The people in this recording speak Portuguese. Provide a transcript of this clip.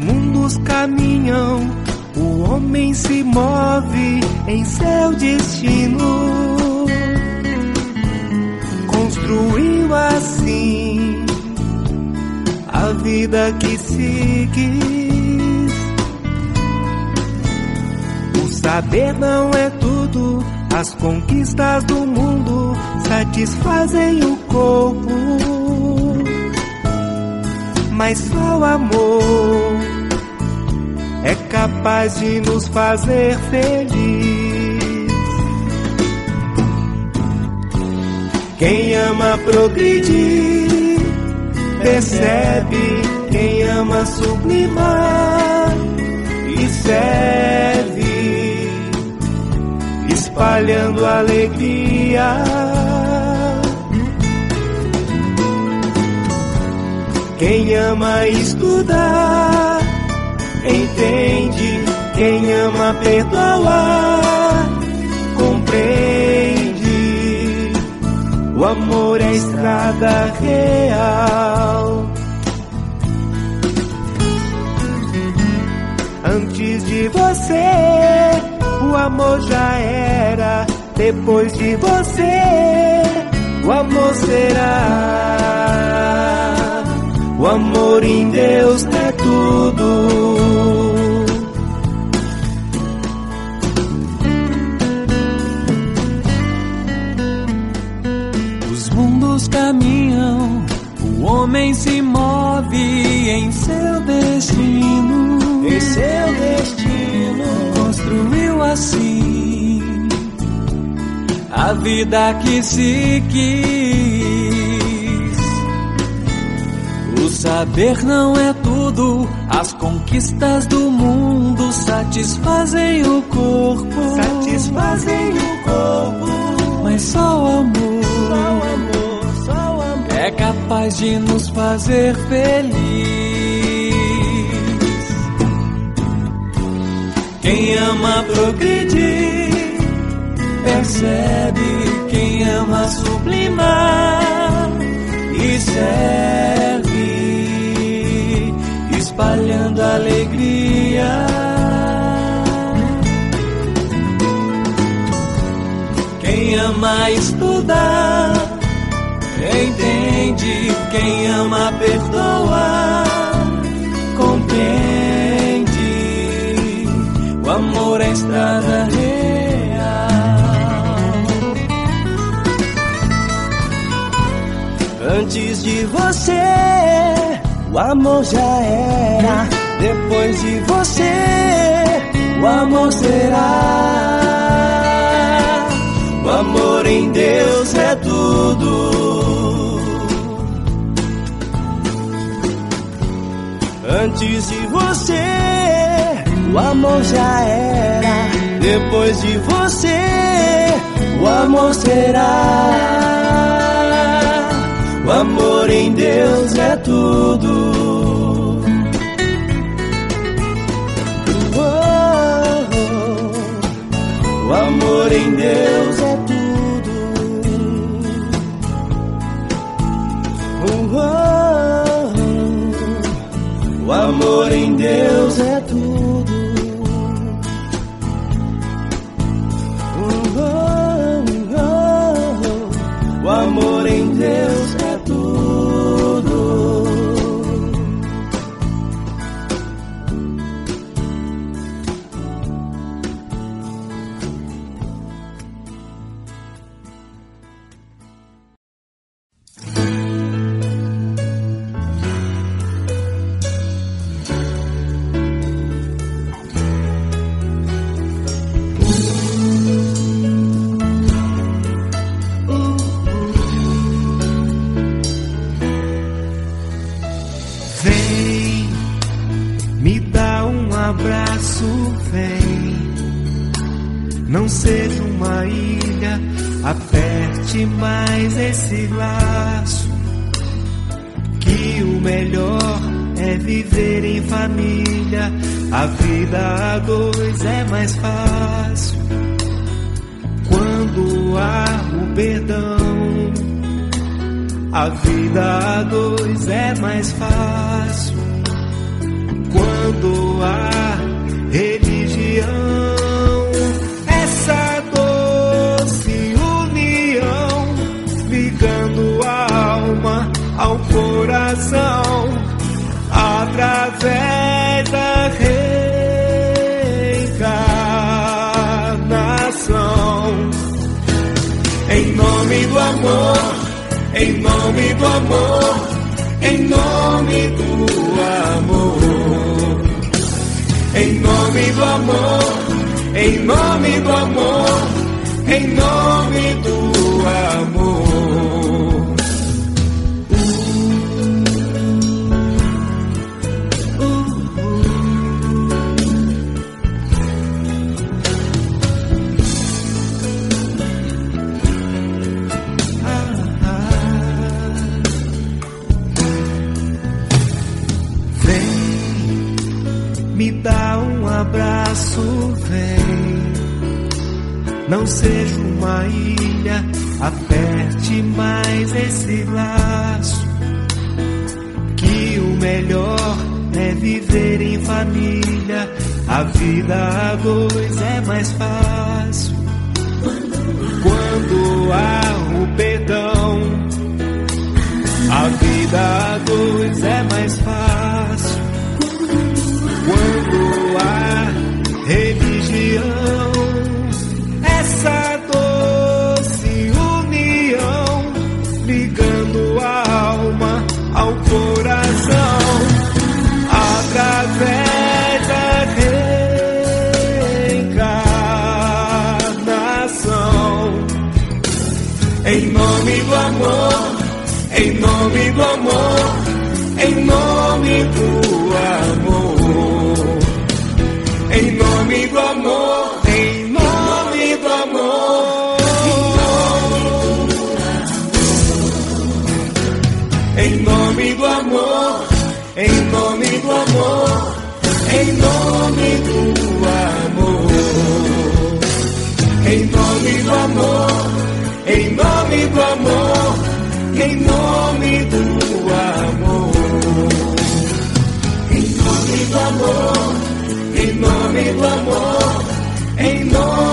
mundos caminham, o homem se move em seu destino. Construiu assim a vida que se quis. O saber não é tudo, as conquistas do mundo satisfazem o corpo. Mas só o amor é capaz de nos fazer feliz. Quem ama progredir, percebe. Quem ama sublimar e serve, espalhando alegria. Quem ama estudar, entende. Quem ama perdoar, compreende. O amor é a estrada real. Antes de você, o amor já era. Depois de você, o amor será. O amor em Deus é tudo. Os mundos caminham, o homem se move em seu destino. Em seu destino, Construiu assim a vida que se quis. Saber não é tudo, as conquistas do mundo satisfazem o corpo. satisfazem o corpo. Mas só o amor, Só o amor, só o amor. é capaz de nos fazer feliz. Quem ama progredir, espalhando alegria. Quem ama estudar, entende. Quem ama perdoar, compreende. O amor é estrada real. Antes de você, o amor já era. Depois de você, o amor será. O amor em Deus é tudo. Antes de você, o amor já era. Depois de você, o amor será. O amor em Deus é tudo. Oh, o amor em Deus aperte mais esse laço. Que o melhor é viver em família. A vida a dois é mais fácil. Quando há o perdão. A vida a dois é mais fácil quando em nome do amor, em nome do amor, em nome do amor, em nome do amor, em nome do me dá um abraço, vem. Não seja uma ilha, aperte mais esse laço. Que o melhor é viver em família. A vida a dois é mais fácil. Quando há o perdão, a vida a dois é mais fácil. Nome do amor, em nome do amor, em nome do amor, em nome do amor, em nome do amor, em nome do amor, em nome em nome do amor, em nome